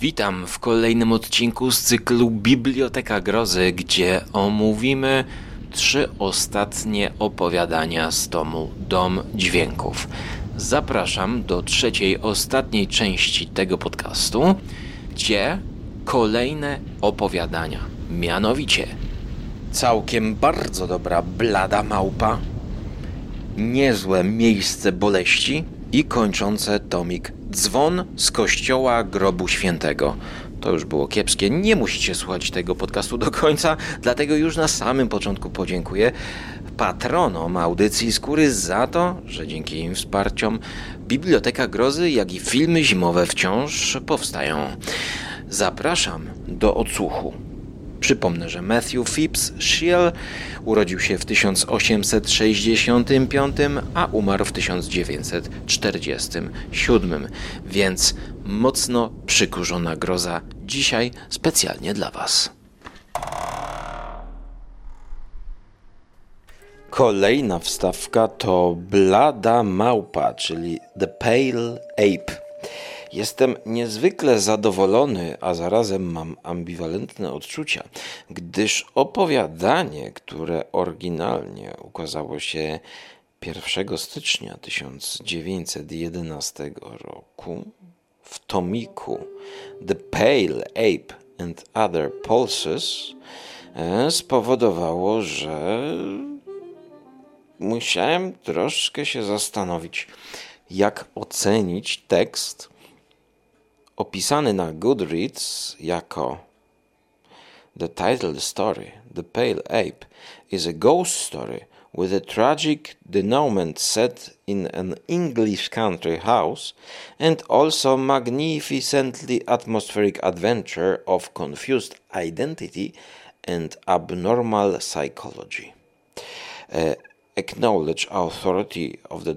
Witam w kolejnym odcinku z cyklu Biblioteka Grozy, gdzie omówimy trzy ostatnie opowiadania z tomu Dom Dźwięków. Zapraszam do trzeciej, ostatniej części tego podcastu, gdzie kolejne opowiadania, mianowicie całkiem bardzo dobra blada małpa, niezłe miejsce boleści i kończące tomik Dzwon z kościoła grobu świętego. To już było kiepskie. Nie musicie słuchać tego podcastu do końca, dlatego już na samym początku podziękuję patronom audycji Skóry za to, że dzięki im wsparciom Biblioteka Grozy, jak i filmy zimowe wciąż powstają. Zapraszam do odsłuchu. Przypomnę, że Matthew Phipps Shiel urodził się w 1865, a umarł w 1947, więc mocno przykurzona groza dzisiaj specjalnie dla Was. Kolejna wstawka to Blada Małpa, czyli The Pale Ape. Jestem niezwykle zadowolony, a zarazem mam ambiwalentne odczucia, gdyż opowiadanie, które oryginalnie ukazało się 1 stycznia 1911 roku w tomiku The Pale Ape and Other Pulses e, spowodowało, że musiałem troszkę się zastanowić, jak ocenić tekst opisany na Goodreads jako The title story, The Pale Ape, is a ghost story with a tragic denouement set in an English country house and also magnificently atmospheric adventure of confused identity and abnormal psychology. Uh, acknowledged authority of the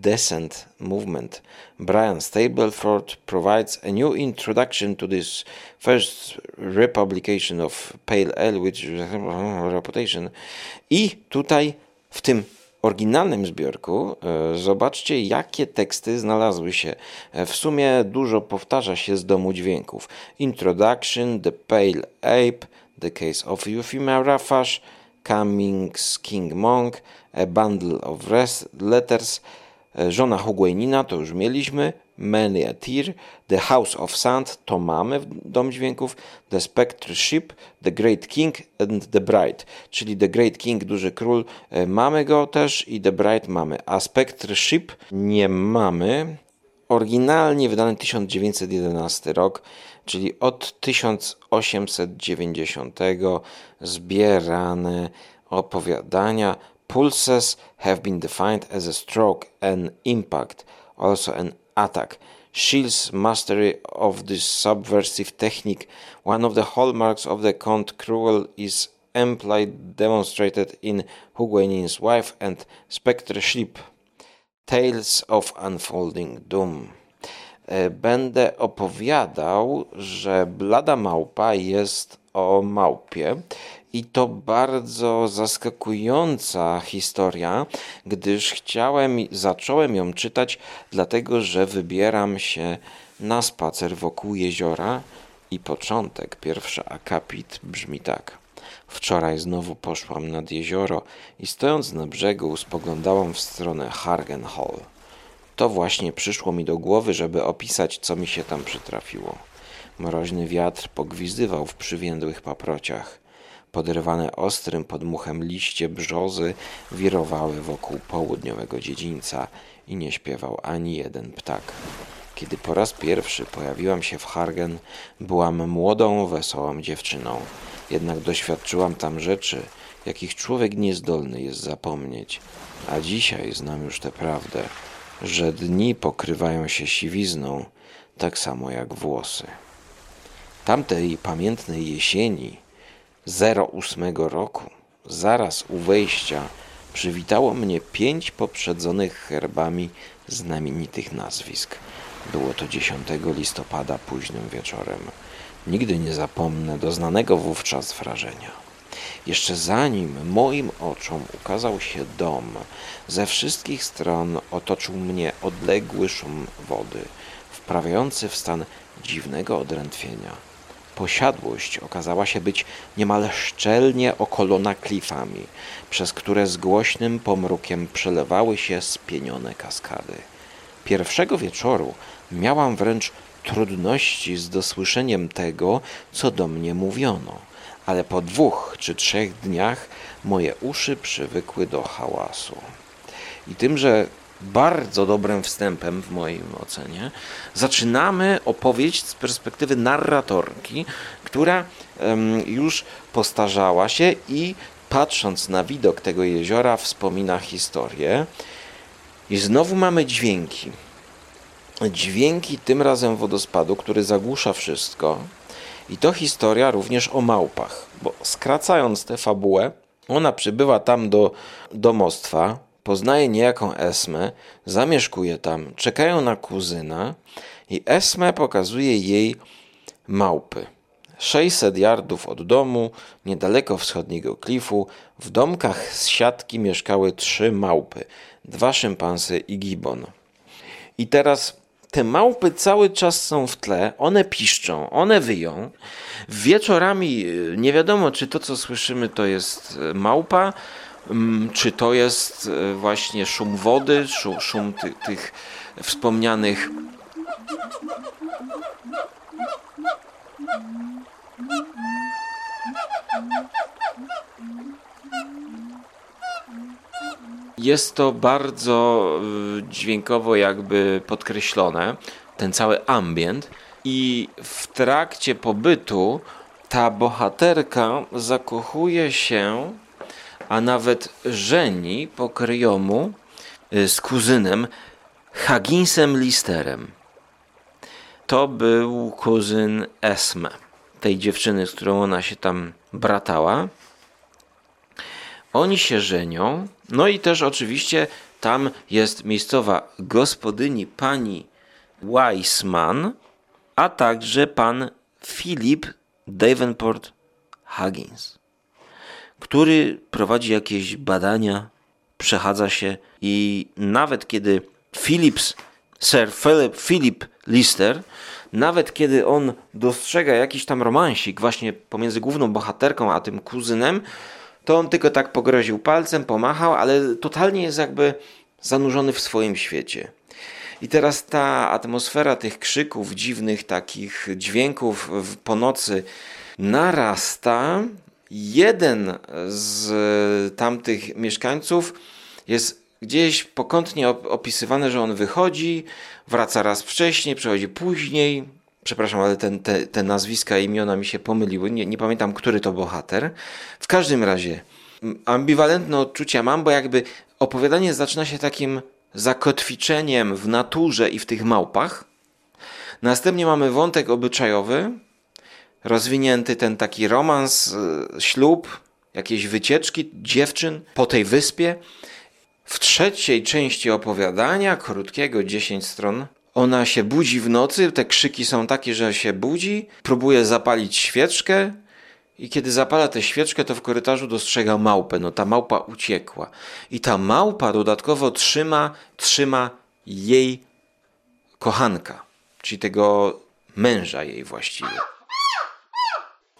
descent movement, Brian Stableford provides a new introduction to this first republication of Pale Ale, which reputation. I tutaj w tym oryginalnym zbiorku e, zobaczcie, jakie teksty znalazły się. E, w sumie dużo powtarza się z domu dźwięków. Introduction, The Pale Ape, The Case of Euphemia Rafash, Cummings King Monk, A Bundle of Letters, e, Żona Hugłejnina, to już mieliśmy, Many a Tear, The House of Sand, to mamy w Dom Dźwięków, The Spectre Ship, The Great King and The Bride, czyli The Great King, Duży Król, e, mamy go też i The Bride mamy, a Spectre Ship nie mamy. Oryginalnie wydany 1911 rok, czyli od 1890 zbierane opowiadania. Pulses have been defined as a stroke, an impact, also an attack. Shields' mastery of this subversive technique, one of the hallmarks of the Count Cruel, is amply demonstrated in Huguenin's Wife and Spectre Ship. Tales of Unfolding Doom. E, będę opowiadał, że Blada Małpa jest o małpie i to bardzo zaskakująca historia, gdyż chciałem, zacząłem ją czytać, dlatego że wybieram się na spacer wokół jeziora i początek, pierwszy akapit brzmi tak. Wczoraj znowu poszłam nad jezioro i stojąc na brzegu spoglądałam w stronę Hargen Hall. To właśnie przyszło mi do głowy, żeby opisać, co mi się tam przytrafiło. Mroźny wiatr pogwizdywał w przywiędłych paprociach. Podrywane ostrym podmuchem liście brzozy wirowały wokół południowego dziedzińca i nie śpiewał ani jeden ptak. Kiedy po raz pierwszy pojawiłam się w Hargen, byłam młodą, wesołą dziewczyną. Jednak doświadczyłam tam rzeczy, jakich człowiek niezdolny jest zapomnieć. A dzisiaj znam już tę prawdę, że dni pokrywają się siwizną, tak samo jak włosy. Tamtej pamiętnej jesieni, 08 roku, zaraz u wejścia, przywitało mnie pięć poprzedzonych herbami znamienitych nazwisk. Było to 10 listopada późnym wieczorem. Nigdy nie zapomnę doznanego wówczas wrażenia. Jeszcze zanim moim oczom ukazał się dom, ze wszystkich stron otoczył mnie odległy szum wody, wprawiający w stan dziwnego odrętwienia. Posiadłość okazała się być niemal szczelnie okolona klifami, przez które z głośnym pomrukiem przelewały się spienione kaskady. Pierwszego wieczoru miałam wręcz trudności z dosłyszeniem tego, co do mnie mówiono, ale po dwóch czy trzech dniach moje uszy przywykły do hałasu. I tymże bardzo dobrym wstępem w moim ocenie zaczynamy opowieść z perspektywy narratorki, która już postarzała się i patrząc na widok tego jeziora wspomina historię. I znowu mamy dźwięki. Dźwięki tym razem wodospadu, który zagłusza wszystko. I to historia również o małpach, bo skracając tę fabułę, ona przybywa tam do domostwa, poznaje niejaką Esmę, zamieszkuje tam, czekają na kuzyna i Esmę pokazuje jej małpy. 600 yardów od domu, niedaleko wschodniego klifu, w domkach z siatki mieszkały trzy małpy, dwa szympansy i gibon. I teraz te małpy cały czas są w tle, one piszczą, one wyją. Wieczorami y, nie wiadomo, czy to, co słyszymy, to jest y, małpa, mm, czy to jest y, właśnie szum wody, szum, szum tych, tych wspomnianych Jest to bardzo y, dźwiękowo jakby podkreślone, ten cały ambient i w trakcie pobytu ta bohaterka zakochuje się, a nawet żeni po kryjomu y, z kuzynem Hagginsem Listerem. To był kuzyn Esme, tej dziewczyny, z którą ona się tam bratała. Oni się żenią, no i też oczywiście tam jest miejscowa gospodyni pani Weissman, a także pan Philip Davenport Huggins, który prowadzi jakieś badania, przechadza się i nawet kiedy Philips, Sir Philip, Philip Lister, nawet kiedy on dostrzega jakiś tam romansik właśnie pomiędzy główną bohaterką a tym kuzynem, to on tylko tak pogroził palcem, pomachał, ale totalnie jest jakby zanurzony w swoim świecie. I teraz ta atmosfera tych krzyków, dziwnych takich dźwięków po nocy narasta. Jeden z tamtych mieszkańców jest gdzieś pokątnie opisywany, że on wychodzi, wraca raz wcześniej, przychodzi później, Przepraszam, ale ten, te, te nazwiska i imiona mi się pomyliły. Nie, nie pamiętam, który to bohater. W każdym razie ambiwalentne odczucia mam, bo jakby opowiadanie zaczyna się takim zakotwiczeniem w naturze i w tych małpach. Następnie mamy wątek obyczajowy, rozwinięty ten taki romans, e, ślub, jakieś wycieczki dziewczyn po tej wyspie. W trzeciej części opowiadania, krótkiego 10 stron, ona się budzi w nocy, te krzyki są takie, że się budzi, próbuje zapalić świeczkę i kiedy zapala tę świeczkę, to w korytarzu dostrzega małpę. No ta małpa uciekła. I ta małpa dodatkowo trzyma, trzyma jej kochanka, czyli tego męża jej właściwie.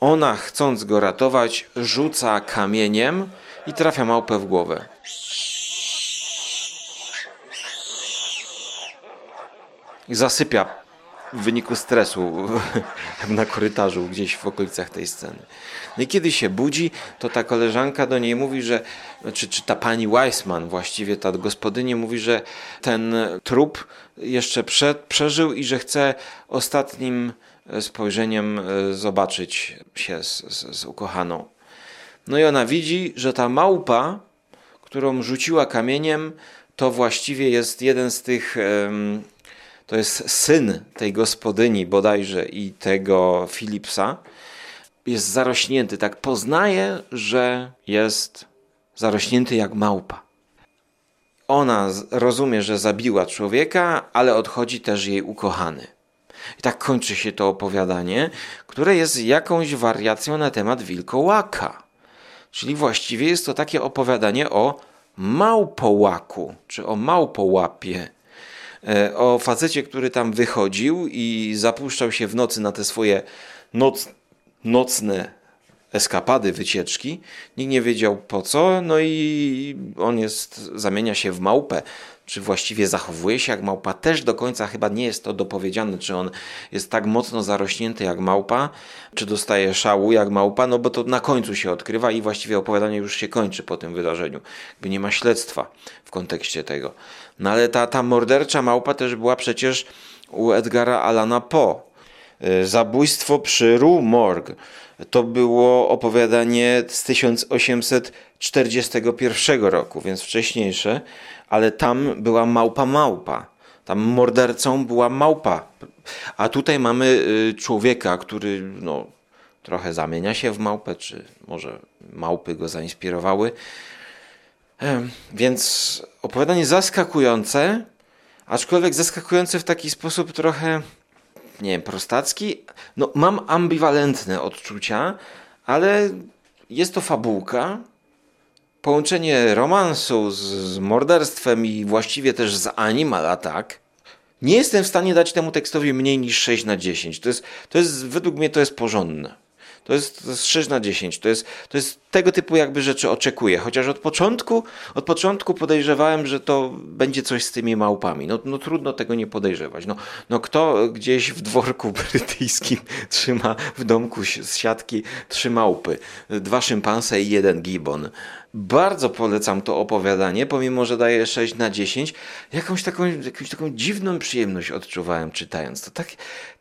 Ona, chcąc go ratować, rzuca kamieniem i trafia małpę w głowę. I zasypia w wyniku stresu na korytarzu gdzieś w okolicach tej sceny. No i kiedy się budzi, to ta koleżanka do niej mówi, że, czy, czy ta pani Weissman, właściwie ta gospodyni, mówi, że ten trup jeszcze prze, przeżył i że chce ostatnim spojrzeniem e, zobaczyć się z, z, z ukochaną. No i ona widzi, że ta małpa, którą rzuciła kamieniem, to właściwie jest jeden z tych to jest syn tej gospodyni bodajże i tego Philipsa, jest zarośnięty. Tak poznaje, że jest zarośnięty jak małpa. Ona rozumie, że zabiła człowieka, ale odchodzi też jej ukochany. I tak kończy się to opowiadanie, które jest jakąś wariacją na temat wilkołaka. Czyli właściwie jest to takie opowiadanie o małpołaku, czy o małpołapie o facecie, który tam wychodził i zapuszczał się w nocy na te swoje noc, nocne eskapady, wycieczki. Nikt nie wiedział po co, no i on jest, zamienia się w małpę czy właściwie zachowuje się jak małpa, też do końca chyba nie jest to dopowiedziane, czy on jest tak mocno zarośnięty jak małpa, czy dostaje szału jak małpa, no bo to na końcu się odkrywa i właściwie opowiadanie już się kończy po tym wydarzeniu. Jakby nie ma śledztwa w kontekście tego. No ale ta, ta mordercza małpa też była przecież u Edgara Alana Poe. Y, zabójstwo przy Rue Morgue. To było opowiadanie z 1841 roku, więc wcześniejsze ale tam była małpa małpa. Tam mordercą była małpa. A tutaj mamy y, człowieka, który no, trochę zamienia się w małpę, czy może małpy go zainspirowały. Więc opowiadanie zaskakujące, aczkolwiek zaskakujące w taki sposób trochę, nie wiem, prostacki. No, mam ambiwalentne odczucia, ale jest to fabułka, połączenie romansu z, z morderstwem i właściwie też z animal attack, nie jestem w stanie dać temu tekstowi mniej niż 6 na 10. To jest, to jest według mnie to jest porządne. To jest, to jest 6 na 10. To jest, to jest tego typu jakby rzeczy oczekuję. Chociaż od początku, od początku podejrzewałem, że to będzie coś z tymi małpami. No, no trudno tego nie podejrzewać. No, no kto gdzieś w dworku brytyjskim trzyma w domku z siatki trzy małpy? Dwa szympanse i jeden gibbon. Bardzo polecam to opowiadanie, pomimo że daje 6 na 10. Jakąś taką, jakąś taką dziwną przyjemność odczuwałem czytając to. Tak,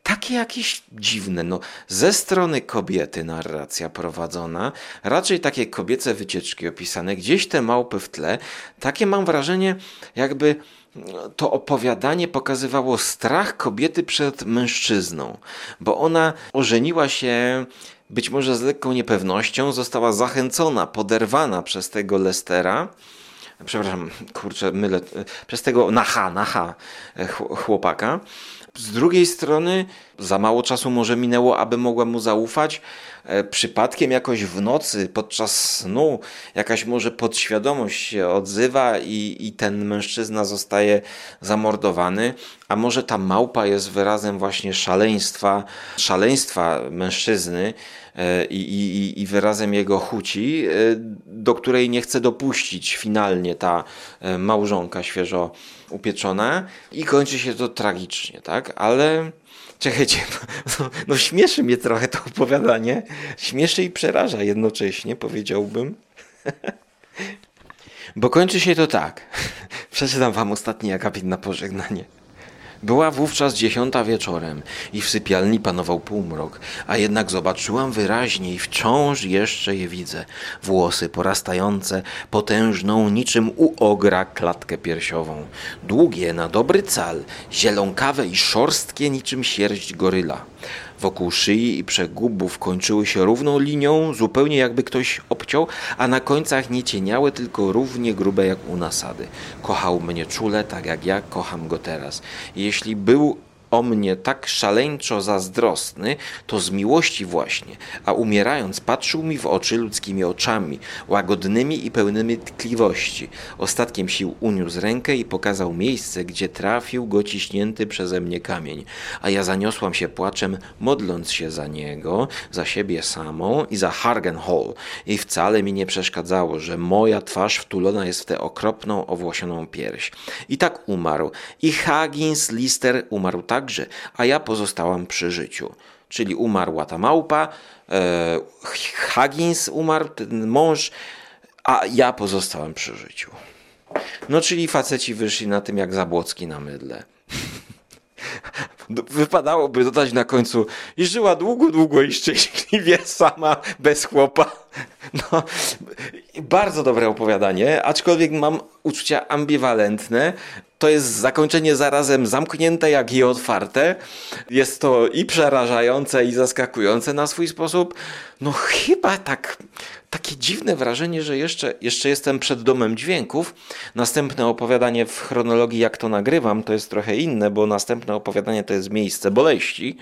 takie jakieś dziwne. No, ze strony kobiety narracja prowadzona, raczej takie kobiece wycieczki opisane, gdzieś te małpy w tle. Takie mam wrażenie, jakby to opowiadanie pokazywało strach kobiety przed mężczyzną, bo ona ożeniła się być może z lekką niepewnością, została zachęcona, poderwana przez tego Lestera. Przepraszam, kurczę, mylę. Przez tego Naha, Naha chłopaka. Z drugiej strony, za mało czasu może minęło, aby mogła mu zaufać. E, przypadkiem jakoś w nocy, podczas snu, jakaś może podświadomość się odzywa i, i ten mężczyzna zostaje zamordowany, a może ta małpa jest wyrazem właśnie szaleństwa, szaleństwa mężczyzny e, i, i, i wyrazem jego chuci, e, do której nie chce dopuścić finalnie ta małżonka świeżo upieczona i kończy się to tragicznie, tak? Ale Czekajcie, no, no śmieszy mnie trochę to opowiadanie. Śmieszy i przeraża jednocześnie, powiedziałbym. Bo kończy się to tak. Przeczytam wam ostatni akapit na pożegnanie. Była wówczas dziesiąta wieczorem i w sypialni panował półmrok, a jednak zobaczyłam wyraźnie i wciąż jeszcze je widzę. Włosy porastające, potężną niczym u ogra klatkę piersiową. Długie na dobry cal, zielonkawe i szorstkie niczym sierść goryla. Wokół szyi i przegubów kończyły się równą linią, zupełnie jakby ktoś obciął, a na końcach nie cieniały, tylko równie grube jak u nasady. Kochał mnie czule, tak jak ja kocham go teraz. Jeśli był o mnie tak szaleńczo zazdrosny, to z miłości właśnie, a umierając patrzył mi w oczy ludzkimi oczami, łagodnymi i pełnymi tkliwości. Ostatkiem sił uniósł rękę i pokazał miejsce, gdzie trafił go ciśnięty przeze mnie kamień, a ja zaniosłam się płaczem, modląc się za niego, za siebie samą i za Hargenhall i wcale mi nie przeszkadzało, że moja twarz wtulona jest w tę okropną, owłosioną pierś. I tak umarł. I Huggins Lister umarł tak, także, a ja pozostałam przy życiu. Czyli umarła ta małpa, e, Huggins umarł, ten mąż, a ja pozostałam przy życiu. No, czyli faceci wyszli na tym jak Zabłocki na mydle. Wypadałoby dodać na końcu i żyła długo, długo i szczęśliwie sama, bez chłopa. No, bardzo dobre opowiadanie, aczkolwiek mam uczucia ambiwalentne. To jest zakończenie zarazem zamknięte, jak i otwarte. Jest to i przerażające, i zaskakujące na swój sposób. No chyba tak, takie dziwne wrażenie, że jeszcze, jeszcze jestem przed domem dźwięków. Następne opowiadanie w chronologii, jak to nagrywam, to jest trochę inne, bo następne opowiadanie to jest miejsce boleści.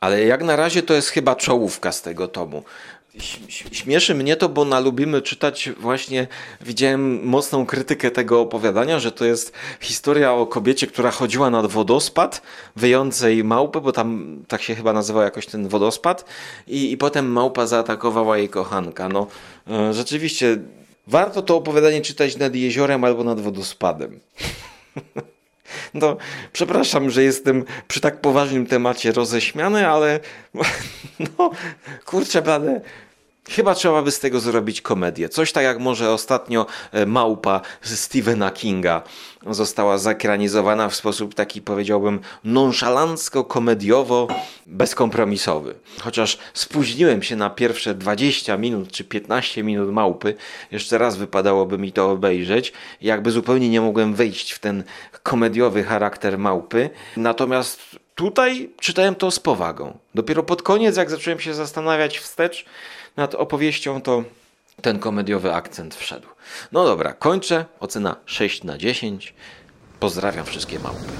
Ale jak na razie to jest chyba czołówka z tego tomu. Śmieszy mnie to, bo na Lubimy czytać właśnie widziałem mocną krytykę tego opowiadania, że to jest historia o kobiecie, która chodziła nad wodospad, wyjącej małpę, bo tam tak się chyba nazywał jakoś ten wodospad i, i potem małpa zaatakowała jej kochanka. No e, rzeczywiście warto to opowiadanie czytać nad jeziorem albo nad wodospadem. No, przepraszam, że jestem przy tak poważnym temacie roześmiany, ale no, kurczę, blade, Chyba trzeba by z tego zrobić komedię. Coś tak jak może ostatnio e, Małpa Stephena Kinga została zakranizowana w sposób taki powiedziałbym nonszalancko-komediowo bezkompromisowy. Chociaż spóźniłem się na pierwsze 20 minut czy 15 minut Małpy, jeszcze raz wypadałoby mi to obejrzeć. Jakby zupełnie nie mogłem wejść w ten komediowy charakter Małpy. Natomiast tutaj czytałem to z powagą. Dopiero pod koniec, jak zacząłem się zastanawiać wstecz, nad opowieścią, to ten komediowy akcent wszedł. No dobra, kończę. Ocena 6 na 10. Pozdrawiam wszystkie małpy.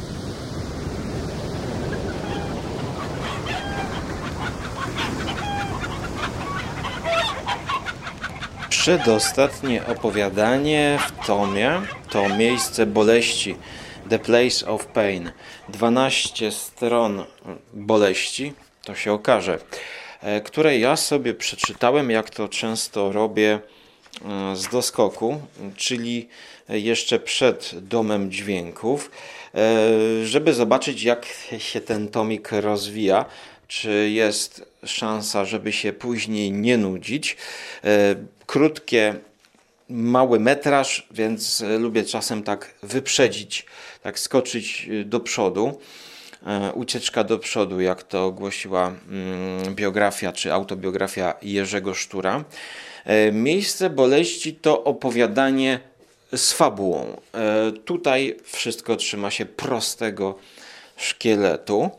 Przedostatnie opowiadanie w tomie to Miejsce boleści. The Place of Pain. 12 stron boleści. To się okaże. E, które ja sobie przeczytałem, jak to często robię e, z doskoku, czyli jeszcze przed domem dźwięków, e, żeby zobaczyć, jak się ten tomik rozwija. Czy jest szansa, żeby się później nie nudzić? Krótkie, mały metraż, więc lubię czasem tak wyprzedzić, tak skoczyć do przodu. E, ucieczka do przodu, jak to ogłosiła mm, biografia czy autobiografia Jerzego Sztura. E, miejsce boleści to opowiadanie z fabułą. E, tutaj wszystko trzyma się prostego szkieletu.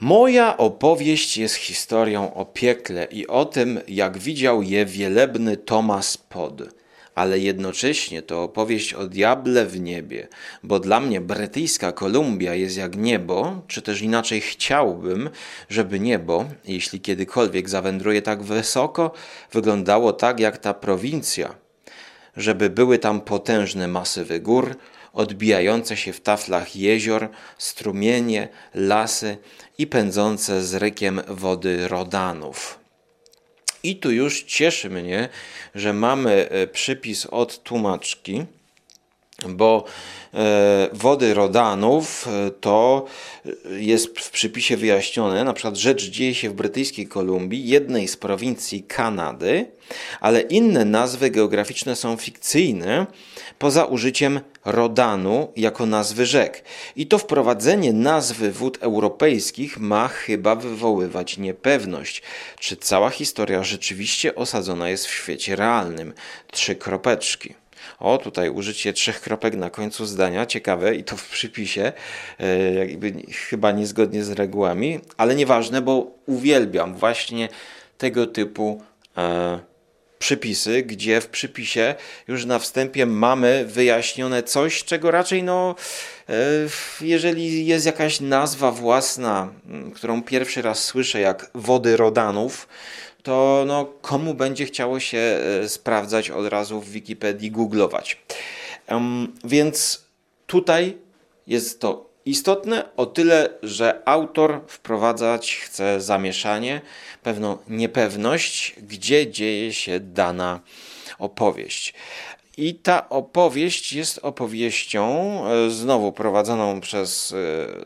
Moja opowieść jest historią o piekle i o tym, jak widział je wielebny Thomas Pod ale jednocześnie to opowieść o diable w niebie, bo dla mnie brytyjska Kolumbia jest jak niebo, czy też inaczej chciałbym, żeby niebo, jeśli kiedykolwiek zawędruje tak wysoko, wyglądało tak jak ta prowincja, żeby były tam potężne masywy gór, odbijające się w taflach jezior, strumienie, lasy i pędzące z rykiem wody rodanów. I tu już cieszy mnie, że mamy e, przypis od tłumaczki, bo e, wody Rodanów e, to jest w przypisie wyjaśnione, na przykład rzecz dzieje się w brytyjskiej Kolumbii, jednej z prowincji Kanady, ale inne nazwy geograficzne są fikcyjne, poza użyciem Rodanu jako nazwy rzek. I to wprowadzenie nazwy wód europejskich ma chyba wywoływać niepewność, czy cała historia rzeczywiście osadzona jest w świecie realnym. Trzy kropeczki. O, tutaj użycie trzech kropek na końcu zdania, ciekawe i to w przypisie, e, jakby chyba niezgodnie z regułami, ale nieważne, bo uwielbiam właśnie tego typu e, przypisy, gdzie w przypisie już na wstępie mamy wyjaśnione coś, czego raczej no, e, jeżeli jest jakaś nazwa własna, którą pierwszy raz słyszę, jak wody Rodanów, to no, komu będzie chciało się e, sprawdzać od razu w Wikipedii, googlować. Więc tutaj jest to istotne o tyle, że autor wprowadzać chce zamieszanie, pewną niepewność, gdzie dzieje się dana opowieść. I ta opowieść jest opowieścią e, znowu prowadzoną przez e,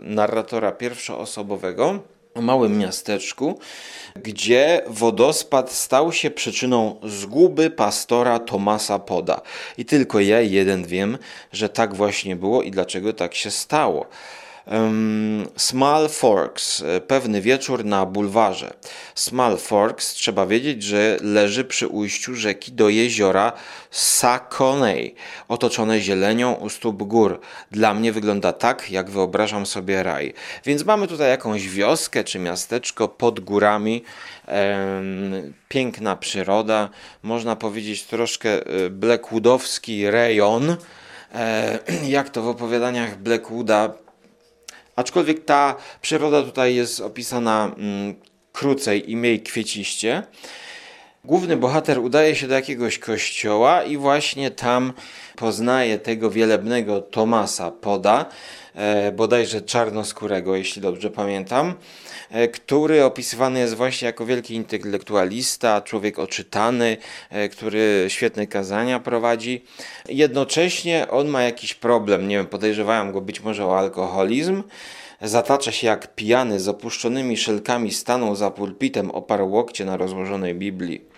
narratora pierwszoosobowego małym miasteczku, gdzie wodospad stał się przyczyną zguby pastora Tomasa Poda. I tylko ja jeden wiem, że tak właśnie było i dlaczego tak się stało. Small Forks, e, pewny wieczór na bulwarze. Small Forks, trzeba wiedzieć, że leży przy ujściu rzeki do jeziora Sakoney, otoczone zielenią u stóp gór. Dla mnie wygląda tak, jak wyobrażam sobie raj. Więc mamy tutaj jakąś wioskę czy miasteczko pod górami, piękna przyroda, można powiedzieć troszkę e, blackwoodowski rejon, e, jak to w opowiadaniach Blackwooda Aczkolwiek ta przyroda tutaj jest opisana mm, krócej i mniej kwieciście. Główny bohater udaje się do jakiegoś kościoła i właśnie tam poznaje tego wielebnego Tomasa Poda, bodajże czarnoskórego, jeśli dobrze pamiętam, e, który opisywany jest właśnie jako wielki intelektualista, człowiek oczytany, e, który świetne kazania prowadzi. Jednocześnie on ma jakiś problem, nie wiem, podejrzewają go być może o alkoholizm, zatacza się jak pijany z opuszczonymi szelkami stanął za pulpitem, oparł łokcie na rozłożonej Biblii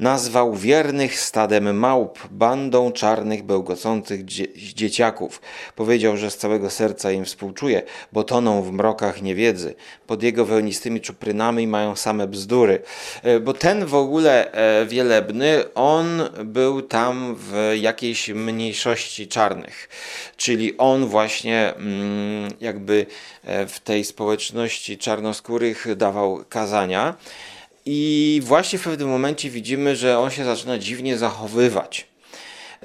nazwał wiernych stadem małp, bandą czarnych, bełkocących dzie dzieciaków. Powiedział, że z całego serca im współczuje, bo toną w mrokach niewiedzy. Pod jego wełnistymi czuprynami mają same bzdury. E, bo ten w ogóle e, wielebny, on był tam w jakiejś mniejszości czarnych. Czyli on właśnie mm, jakby e, w tej społeczności czarnoskórych dawał kazania. I właśnie w pewnym momencie widzimy, że on się zaczyna dziwnie zachowywać.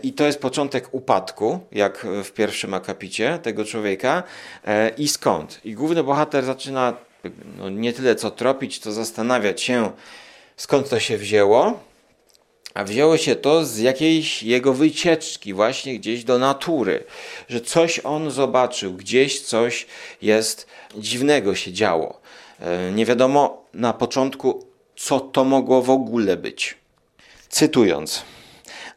I to jest początek upadku, jak w pierwszym akapicie tego człowieka. E, I skąd? I główny bohater zaczyna no, nie tyle co tropić, to zastanawiać się, skąd to się wzięło. A wzięło się to z jakiejś jego wycieczki, właśnie gdzieś do natury, że coś on zobaczył, gdzieś coś jest dziwnego się działo. E, nie wiadomo na początku, co to mogło w ogóle być. Cytując.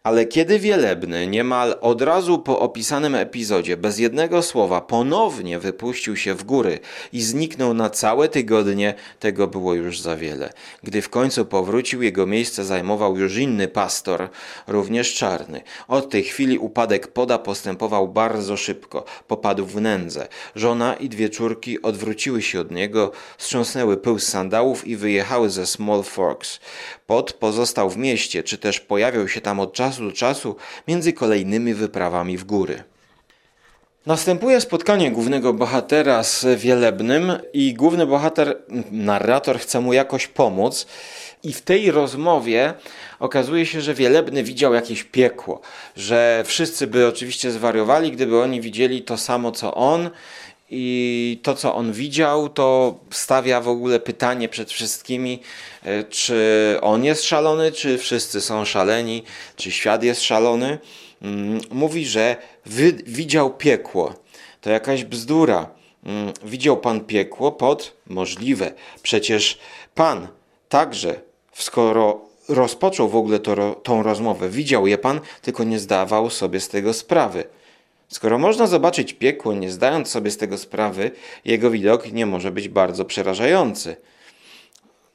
Ale kiedy Wielebny niemal od razu po opisanym epizodzie bez jednego słowa ponownie wypuścił się w góry i zniknął na całe tygodnie, tego było już za wiele. Gdy w końcu powrócił, jego miejsce zajmował już inny pastor, również czarny. Od tej chwili upadek poda postępował bardzo szybko. Popadł w nędzę. Żona i dwie córki odwróciły się od niego, strząsnęły pył z sandałów i wyjechały ze Small Forks. Pod pozostał w mieście, czy też pojawiał się tam od czasu do czasu między kolejnymi wyprawami w góry. Następuje spotkanie głównego bohatera z Wielebnym i główny bohater, narrator chce mu jakoś pomóc i w tej rozmowie okazuje się, że Wielebny widział jakieś piekło, że wszyscy by oczywiście zwariowali, gdyby oni widzieli to samo co on i to, co on widział, to stawia w ogóle pytanie przed wszystkimi, e, czy on jest szalony, czy wszyscy są szaleni, czy świat jest szalony. Mm, mówi, że widział piekło. To jakaś bzdura. Mm, widział pan piekło pod możliwe. Przecież pan także, skoro rozpoczął w ogóle to, tą rozmowę, widział je pan, tylko nie zdawał sobie z tego sprawy. Skoro można zobaczyć piekło, nie zdając sobie z tego sprawy, jego widok nie może być bardzo przerażający.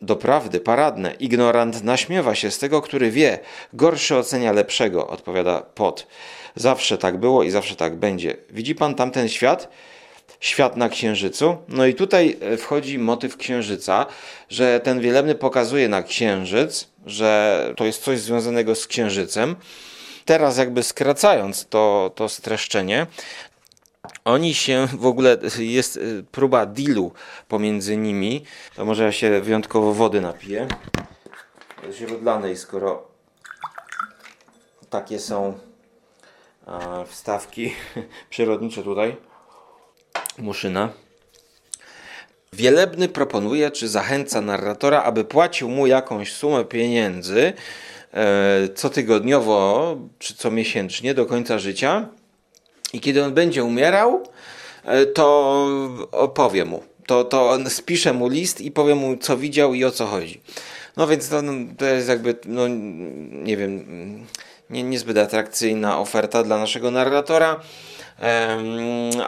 Doprawdy, paradne, ignorant naśmiewa się z tego, który wie, gorszy ocenia lepszego, odpowiada Pot. Zawsze tak było i zawsze tak będzie. Widzi pan tamten świat? Świat na księżycu. No i tutaj e, wchodzi motyw księżyca, że ten wielebny pokazuje na księżyc, że to jest coś związanego z księżycem. Teraz jakby skracając to, to streszczenie, oni się w ogóle, jest y, próba dealu pomiędzy nimi. To może ja się wyjątkowo wody napiję. Źródlanej, skoro takie są wstawki przyrodnicze tutaj. Muszyna. Wielebny proponuje, czy zachęca narratora, aby płacił mu jakąś sumę pieniędzy, cotygodniowo czy co miesięcznie do końca życia. I kiedy on będzie umierał, e, to opowiem mu. To, to on spisze mu list i powie mu, co widział i o co chodzi. No więc to, no, to jest jakby, no nie wiem, nie, niezbyt atrakcyjna oferta dla naszego narratora,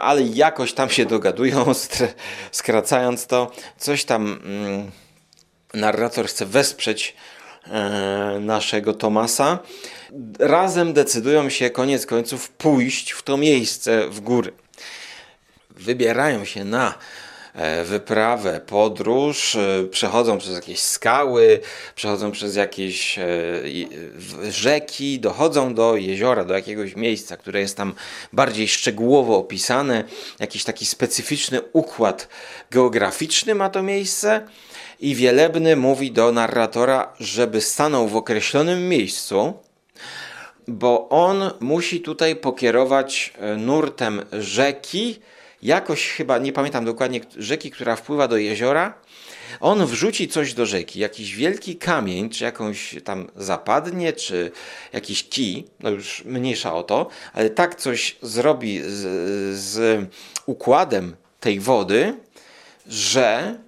ale jakoś tam się dogadują, skracając to, coś tam mm, narrator chce wesprzeć E, naszego Tomasa, razem decydują się koniec końców pójść w to miejsce w góry. Wybierają się na e, wyprawę, podróż, e, przechodzą przez jakieś skały, przechodzą przez jakieś rzeki, dochodzą do jeziora, do jakiegoś miejsca, które jest tam bardziej szczegółowo opisane, jakiś taki specyficzny układ geograficzny ma to miejsce i Wielebny mówi do narratora, żeby stanął w określonym miejscu, bo on musi tutaj pokierować e, nurtem rzeki, jakoś chyba, nie pamiętam dokładnie, rzeki, która wpływa do jeziora. On wrzuci coś do rzeki, jakiś wielki kamień, czy jakąś tam zapadnie, czy jakiś kij, no już mniejsza o to, ale tak coś zrobi z, z układem tej wody, że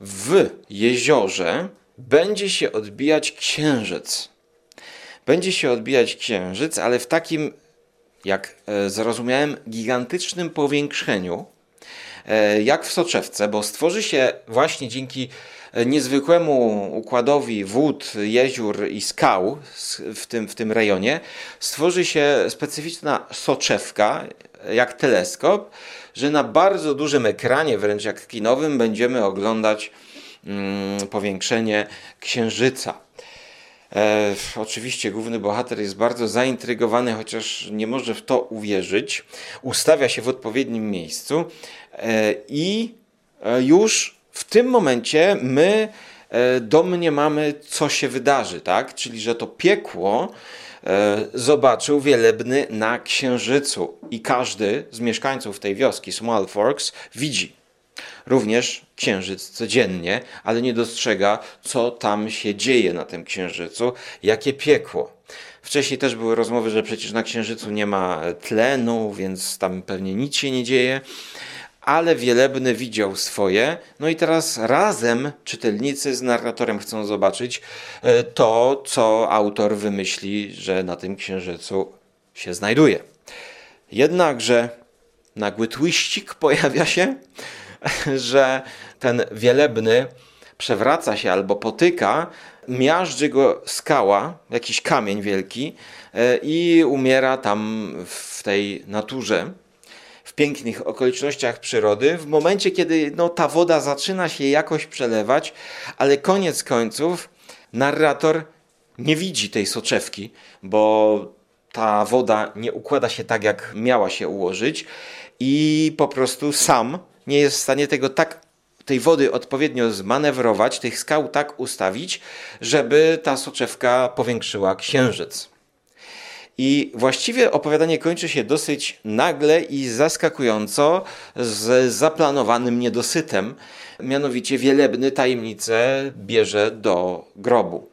w jeziorze będzie się odbijać księżyc. Będzie się odbijać księżyc, ale w takim, jak e, zrozumiałem, gigantycznym powiększeniu, e, jak w soczewce, bo stworzy się właśnie dzięki e, niezwykłemu układowi wód, jezior i skał w tym, w tym rejonie, stworzy się specyficzna soczewka, jak teleskop, że na bardzo dużym ekranie, wręcz jak kinowym, będziemy oglądać mm, powiększenie księżyca. E, oczywiście główny bohater jest bardzo zaintrygowany, chociaż nie może w to uwierzyć. Ustawia się w odpowiednim miejscu e, i e, już w tym momencie my e, domniemamy, co się wydarzy, tak? Czyli, że to piekło zobaczył wielebny na księżycu i każdy z mieszkańców tej wioski Small Forks widzi również księżyc codziennie, ale nie dostrzega, co tam się dzieje na tym księżycu, jakie piekło. Wcześniej też były rozmowy, że przecież na księżycu nie ma tlenu, więc tam pewnie nic się nie dzieje. Ale Wielebny widział swoje, no i teraz razem czytelnicy z narratorem chcą zobaczyć e, to, co autor wymyśli, że na tym księżycu się znajduje. Jednakże nagły twiścik pojawia się, że ten wielebny przewraca się albo potyka, miażdży go skała, jakiś kamień wielki e, i umiera tam w tej naturze, pięknych okolicznościach przyrody, w momencie, kiedy no, ta woda zaczyna się jakoś przelewać, ale koniec końców narrator nie widzi tej soczewki, bo ta woda nie układa się tak, jak miała się ułożyć i po prostu sam nie jest w stanie tego tak tej wody odpowiednio zmanewrować, tych skał tak ustawić, żeby ta soczewka powiększyła księżyc. I właściwie opowiadanie kończy się dosyć nagle i zaskakująco z zaplanowanym niedosytem. Mianowicie wielebny tajemnicę bierze do grobu.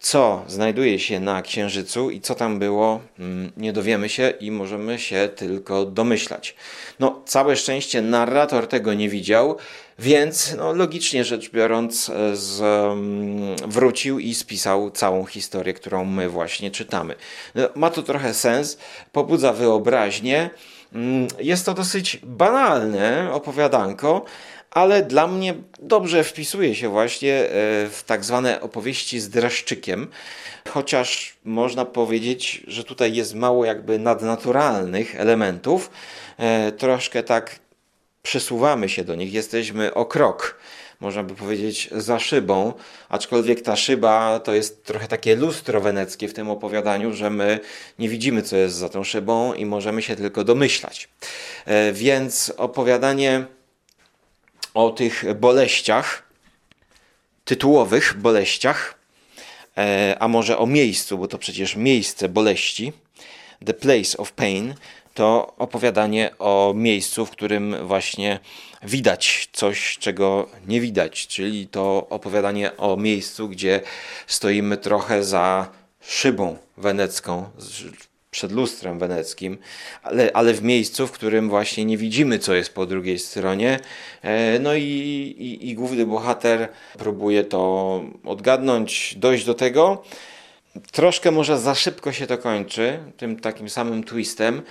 Co znajduje się na Księżycu i co tam było, mm, nie dowiemy się i możemy się tylko domyślać. No, całe szczęście narrator tego nie widział, więc no, logicznie rzecz biorąc, e, z, um, wrócił i spisał całą historię, którą my właśnie czytamy. No, ma to trochę sens, pobudza wyobraźnię. Mm, jest to dosyć banalne opowiadanko, ale dla mnie dobrze wpisuje się właśnie e, w tak zwane opowieści z dreszczykiem, chociaż można powiedzieć, że tutaj jest mało jakby nadnaturalnych elementów, e, troszkę tak przesuwamy się do nich, jesteśmy o krok można by powiedzieć, za szybą, aczkolwiek ta szyba to jest trochę takie lustro weneckie w tym opowiadaniu, że my nie widzimy, co jest za tą szybą i możemy się tylko domyślać. E, więc opowiadanie o tych boleściach, tytułowych boleściach, e, a może o miejscu, bo to przecież miejsce boleści, The Place of Pain, to opowiadanie o miejscu, w którym właśnie widać coś, czego nie widać, czyli to opowiadanie o miejscu, gdzie stoimy trochę za szybą wenecką, przed lustrem weneckim, ale, ale w miejscu, w którym właśnie nie widzimy, co jest po drugiej stronie. E, no i, i, i główny bohater próbuje to odgadnąć, dojść do tego. Troszkę może za szybko się to kończy, tym takim samym twistem.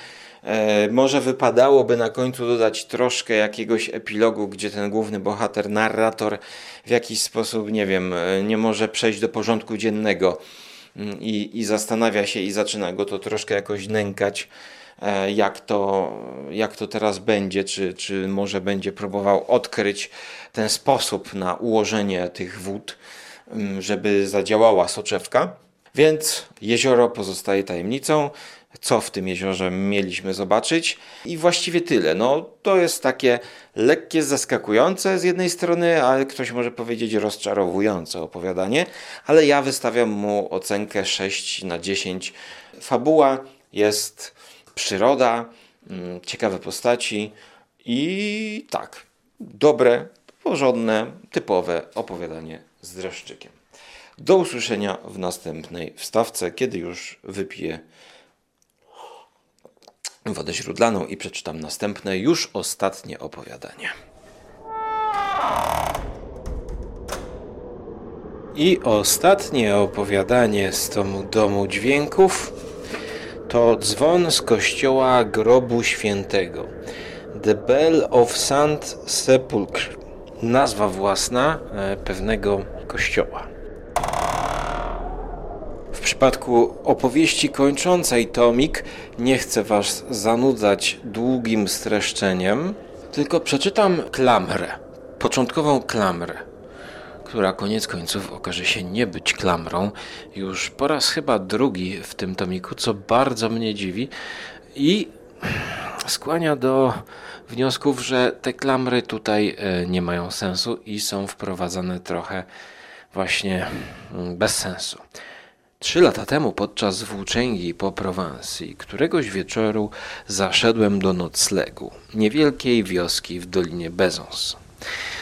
E, może wypadałoby na końcu dodać troszkę jakiegoś epilogu, gdzie ten główny bohater, narrator w jakiś sposób, nie wiem, e, nie może przejść do porządku dziennego i, i zastanawia się i zaczyna go to troszkę jakoś nękać, e, jak to, jak to teraz będzie, czy, czy może będzie próbował odkryć ten sposób na ułożenie tych wód, mm, żeby zadziałała soczewka. Więc jezioro pozostaje tajemnicą co w tym jeziorze mieliśmy zobaczyć. I właściwie tyle. No, to jest takie lekkie, zaskakujące z jednej strony, ale ktoś może powiedzieć rozczarowujące opowiadanie, ale ja wystawiam mu ocenkę 6 na 10. Fabuła jest przyroda, mm, ciekawe postaci i tak, dobre, porządne, typowe opowiadanie z dreszczykiem. Do usłyszenia w następnej wstawce, kiedy już wypiję wodę źródlaną i przeczytam następne, już ostatnie opowiadanie. I ostatnie opowiadanie z tomu domu dźwięków to dzwon z kościoła grobu świętego. The Bell of Saint Sepulchre. Nazwa własna e, pewnego kościoła. Przypadku opowieści kończącej tomik nie chcę Was zanudzać długim streszczeniem, tylko przeczytam klamrę, początkową klamrę która koniec końców okaże się nie być klamrą, już po raz chyba drugi w tym tomiku, co bardzo mnie dziwi i skłania do wniosków, że te klamry tutaj e, nie mają sensu i są wprowadzane trochę właśnie mm, bez sensu. Trzy lata temu podczas włóczęgi po Prowansji któregoś wieczoru zaszedłem do noclegu niewielkiej wioski w Dolinie Bezons.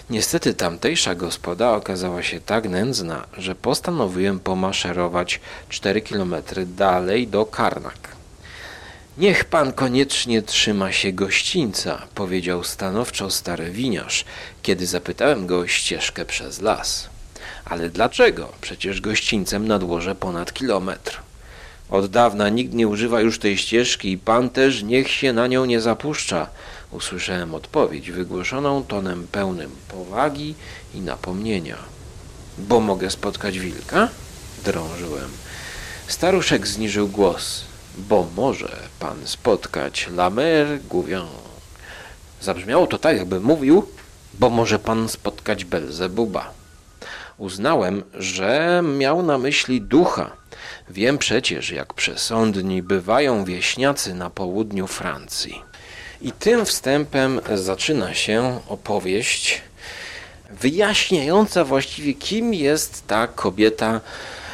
Niestety tamtejsza gospoda okazała się tak nędzna, że postanowiłem pomaszerować 4 km dalej do Karnak. Niech pan koniecznie trzyma się gościńca, powiedział stanowczo stary winiarz, kiedy zapytałem go o ścieżkę przez las. Ale dlaczego? Przecież gościńcem nadłożę ponad kilometr. Od dawna nikt nie używa już tej ścieżki i pan też niech się na nią nie zapuszcza, Usłyszałem odpowiedź wygłoszoną tonem pełnym powagi i napomnienia. Bo mogę spotkać wilka? Drążyłem. Staruszek zniżył głos. Bo może pan spotkać Lamer Gouvion. Zabrzmiało to tak, jakby mówił, bo może pan spotkać Belzebuba. Uznałem, że miał na myśli ducha. Wiem przecież, jak przesądni bywają wieśniacy na południu Francji. I tym wstępem zaczyna się opowieść wyjaśniająca właściwie, kim jest ta kobieta,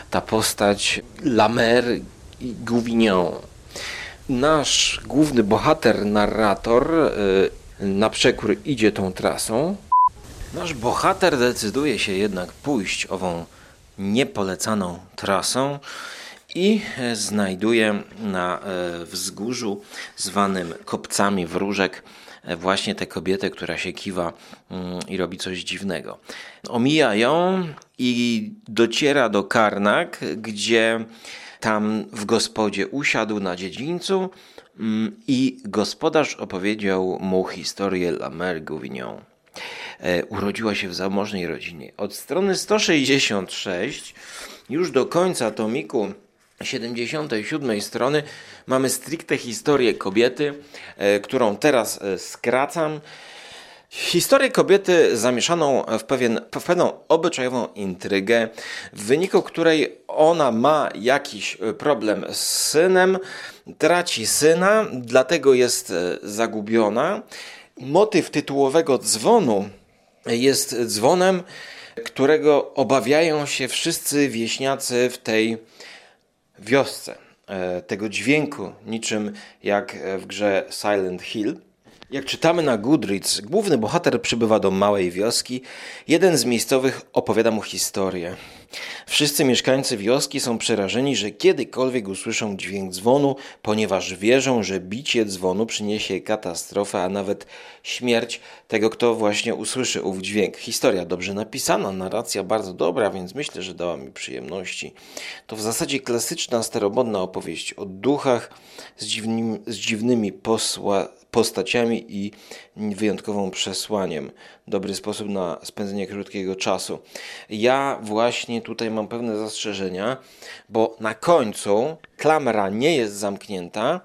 ta postać Lamer i Gouvignon. Nasz główny bohater, narrator, y, na przekór idzie tą trasą. Nasz bohater decyduje się jednak pójść ową niepolecaną trasą i e, znajduje na e, wzgórzu zwanym kopcami wróżek e, właśnie tę kobietę, która się kiwa mm, i robi coś dziwnego. Omija ją i dociera do Karnak, gdzie tam w gospodzie usiadł na dziedzińcu mm, i gospodarz opowiedział mu historię La Mère Gouvignon. Urodziła się w zamożnej rodzinie. Od strony 166 już do końca tomiku 77 strony mamy stricte historię kobiety, e, którą teraz e, skracam. Historię kobiety zamieszaną w, pewien, w pewną obyczajową intrygę, w wyniku której ona ma jakiś e, problem z synem, traci syna, dlatego jest zagubiona. Motyw tytułowego dzwonu jest dzwonem, którego obawiają się wszyscy wieśniacy w tej wiosce, e, tego dźwięku, niczym jak w grze Silent Hill. Jak czytamy na Goodreads, główny bohater przybywa do małej wioski. Jeden z miejscowych opowiada mu historię. Wszyscy mieszkańcy wioski są przerażeni, że kiedykolwiek usłyszą dźwięk dzwonu, ponieważ wierzą, że bicie dzwonu przyniesie katastrofę, a nawet śmierć tego, kto właśnie usłyszy ów dźwięk. Historia dobrze napisana, narracja bardzo dobra, więc myślę, że dała mi przyjemności. To w zasadzie klasyczna, starobodna opowieść o duchach z, dziwnymi, z dziwnymi posła, postaciami i wyjątkowym przesłaniem. Dobry sposób na spędzenie krótkiego czasu. Ja właśnie tutaj mam pewne zastrzeżenia, bo na końcu klamra nie jest zamknięta,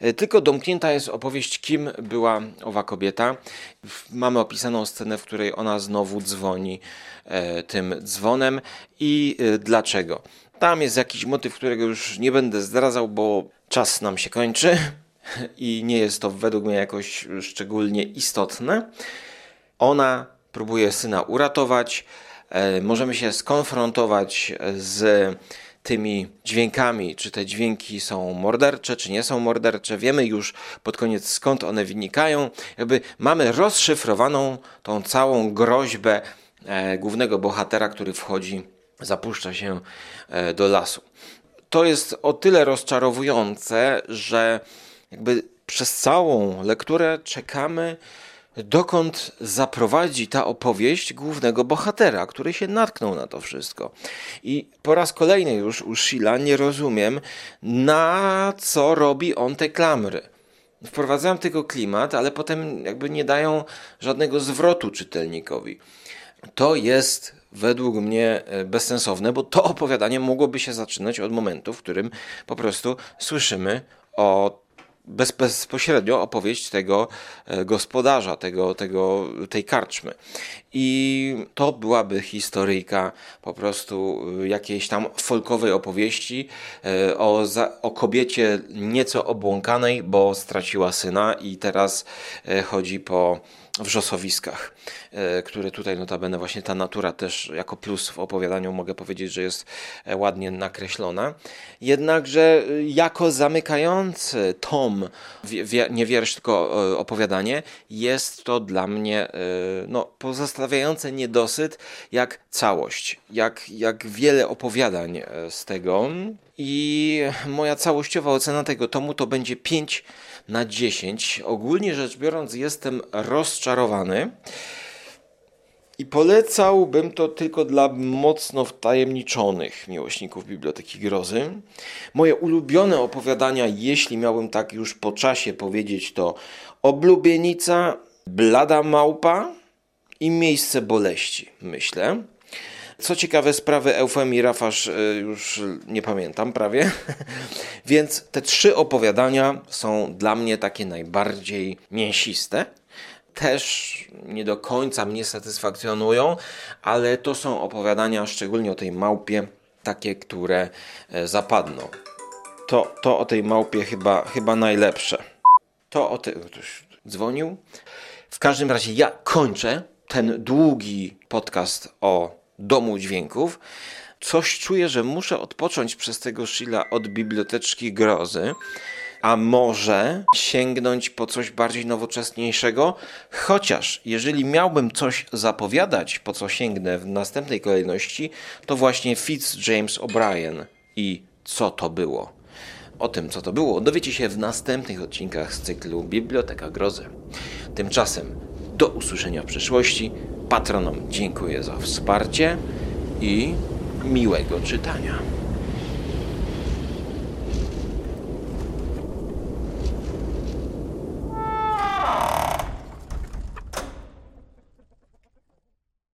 e, tylko domknięta jest opowieść, kim była owa kobieta. Mamy opisaną scenę, w której ona znowu dzwoni e, tym dzwonem i e, dlaczego. Tam jest jakiś motyw, którego już nie będę zdradzał, bo czas nam się kończy i nie jest to według mnie jakoś szczególnie istotne. Ona próbuje syna uratować. E, możemy się skonfrontować z tymi dźwiękami, czy te dźwięki są mordercze, czy nie są mordercze. Wiemy już pod koniec skąd one wynikają. Jakby mamy rozszyfrowaną tą całą groźbę e, głównego bohatera, który wchodzi, zapuszcza się e, do lasu. To jest o tyle rozczarowujące, że jakby przez całą lekturę czekamy dokąd zaprowadzi ta opowieść głównego bohatera, który się natknął na to wszystko. I po raz kolejny już u Sheila nie rozumiem, na co robi on te klamry. Wprowadzają tylko klimat, ale potem jakby nie dają żadnego zwrotu czytelnikowi. To jest według mnie e, bezsensowne, bo to opowiadanie mogłoby się zaczynać od momentu, w którym po prostu słyszymy o bez, bezpośrednio opowieść tego e, gospodarza, tego, tego, tej karczmy. I to byłaby historyjka po prostu e, jakiejś tam folkowej opowieści e, o, o kobiecie nieco obłąkanej, bo straciła syna i teraz chodzi po wrzosowiskach, e, które tutaj notabene właśnie ta natura też jako plus w opowiadaniu mogę powiedzieć, że jest e, ładnie nakreślona. Jednakże e, jako zamykający tom, nie wiersz, tylko opowiadanie, jest to dla mnie no, pozostawiające niedosyt jak całość, jak, jak wiele opowiadań z tego. I moja całościowa ocena tego tomu to będzie 5 na 10. Ogólnie rzecz biorąc, jestem rozczarowany. I polecałbym to tylko dla mocno wtajemniczonych miłośników Biblioteki Grozy. Moje ulubione opowiadania, jeśli miałbym tak już po czasie powiedzieć, to Oblubienica, Blada Małpa i Miejsce Boleści, myślę. Co ciekawe, sprawy Eufemii Rafasz e, już nie pamiętam prawie. Więc te trzy opowiadania są dla mnie takie najbardziej mięsiste. Też nie do końca mnie satysfakcjonują, ale to są opowiadania, szczególnie o tej małpie, takie, które e, zapadną. To, to o tej małpie chyba, chyba najlepsze. To o tej. Ktoś dzwonił. W każdym razie ja kończę ten długi podcast o domu dźwięków, coś czuję, że muszę odpocząć przez tego Sheila od biblioteczki grozy, a może sięgnąć po coś bardziej nowoczesniejszego, chociaż jeżeli miałbym coś zapowiadać, po co sięgnę w następnej kolejności, to właśnie Fitz James O'Brien i co to było. O tym, co to było, dowiecie się w następnych odcinkach z cyklu Biblioteka Grozy. Tymczasem do usłyszenia w przyszłości. Patronom dziękuję za wsparcie i miłego czytania.